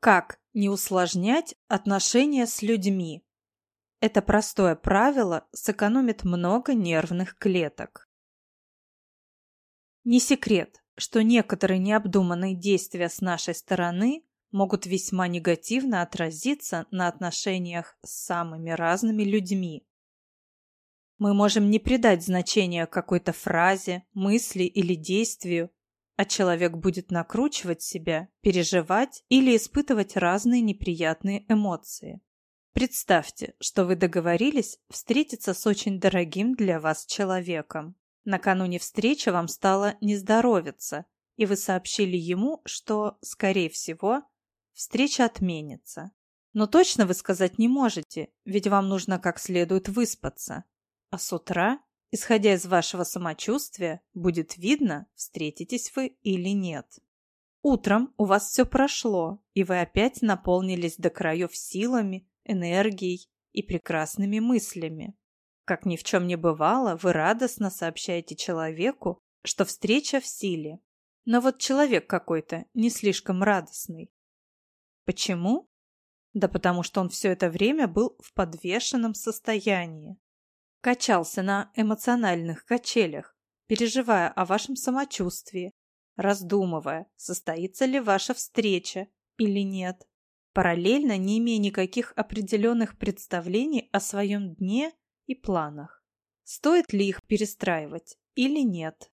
Как не усложнять отношения с людьми? Это простое правило сэкономит много нервных клеток. Не секрет, что некоторые необдуманные действия с нашей стороны могут весьма негативно отразиться на отношениях с самыми разными людьми. Мы можем не придать значения какой-то фразе, мысли или действию, а человек будет накручивать себя, переживать или испытывать разные неприятные эмоции. Представьте, что вы договорились встретиться с очень дорогим для вас человеком. Накануне встречи вам стало не здоровиться, и вы сообщили ему, что, скорее всего, встреча отменится. Но точно вы сказать не можете, ведь вам нужно как следует выспаться. А с утра Исходя из вашего самочувствия, будет видно, встретитесь вы или нет. Утром у вас все прошло, и вы опять наполнились до краев силами, энергией и прекрасными мыслями. Как ни в чем не бывало, вы радостно сообщаете человеку, что встреча в силе. Но вот человек какой-то не слишком радостный. Почему? Да потому что он все это время был в подвешенном состоянии качался на эмоциональных качелях, переживая о вашем самочувствии, раздумывая, состоится ли ваша встреча или нет, параллельно не имея никаких определенных представлений о своем дне и планах. Стоит ли их перестраивать или нет?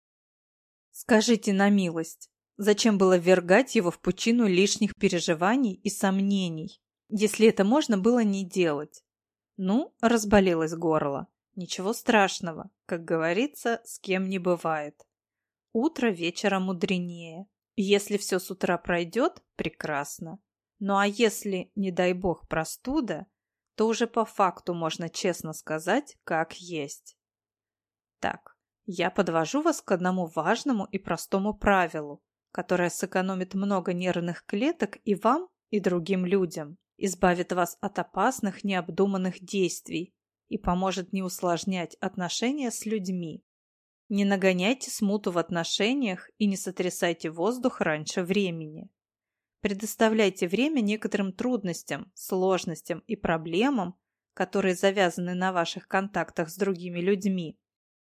Скажите на милость, зачем было ввергать его в пучину лишних переживаний и сомнений, если это можно было не делать? Ну, разболелось горло. Ничего страшного, как говорится, с кем не бывает. Утро вечера мудренее. Если все с утра пройдет, прекрасно. Ну а если, не дай бог, простуда, то уже по факту можно честно сказать, как есть. Так, я подвожу вас к одному важному и простому правилу, которое сэкономит много нервных клеток и вам, и другим людям, избавит вас от опасных необдуманных действий, и поможет не усложнять отношения с людьми. Не нагоняйте смуту в отношениях и не сотрясайте воздух раньше времени. Предоставляйте время некоторым трудностям, сложностям и проблемам, которые завязаны на ваших контактах с другими людьми,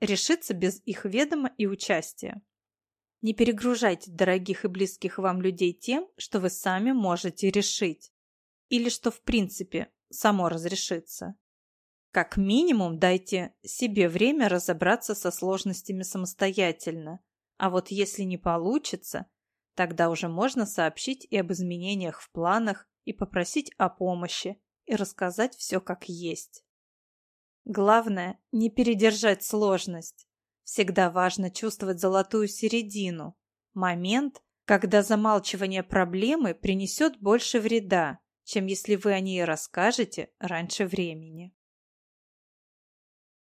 решиться без их ведома и участия. Не перегружайте дорогих и близких вам людей тем, что вы сами можете решить, или что в принципе само разрешится. Как минимум дайте себе время разобраться со сложностями самостоятельно. А вот если не получится, тогда уже можно сообщить и об изменениях в планах, и попросить о помощи, и рассказать все как есть. Главное – не передержать сложность. Всегда важно чувствовать золотую середину. Момент, когда замалчивание проблемы принесет больше вреда, чем если вы о ней расскажете раньше времени.